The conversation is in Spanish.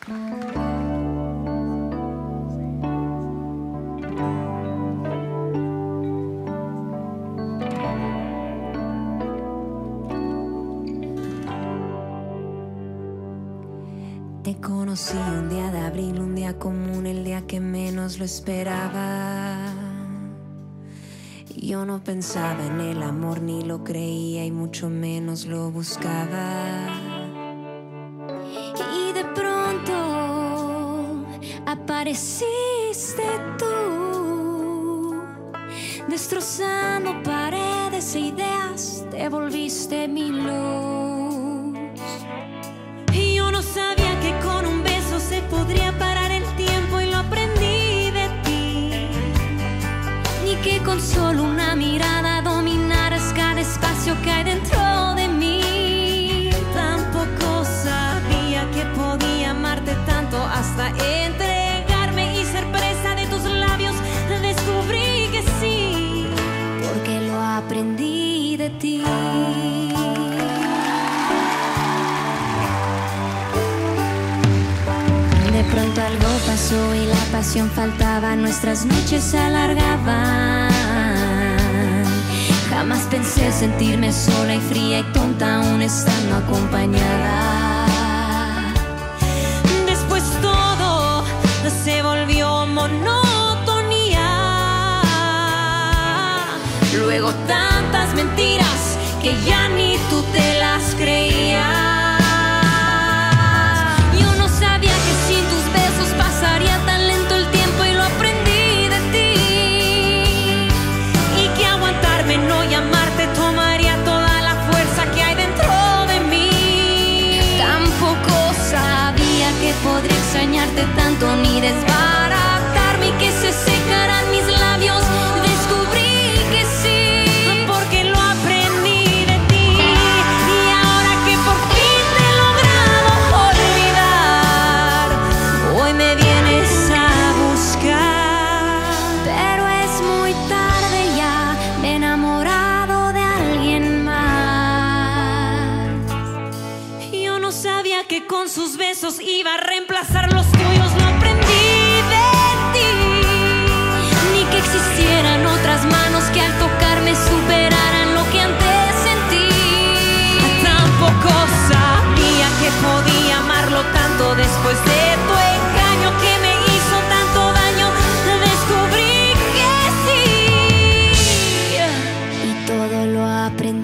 Te conocí un día de abril, un día común, el día que menos lo esperaba. Yo no pensaba en el amor, ni lo creía y mucho menos lo buscaba. Apareciste tú, destrozando paredes e ideas, te volviste mi luz. De pronto algo pasó y la pasión faltaba, nuestras noches se alargaban. Jamás pensé sentirme sola y fría y tonta aún estando acompañada. Después todo se volvió monotonía. Luego tantas mentiras podría extrañarte tanto ni desbaratarme que con sus besos iba a reemplazar los tuyos, lo aprendí de ti. Ni que existieran otras manos que al tocarme superaran lo que antes sentí. Tampoco sabía que podía amarlo tanto después de tu engaño que me hizo tanto daño. Descubrí que sí. Y todo lo aprendí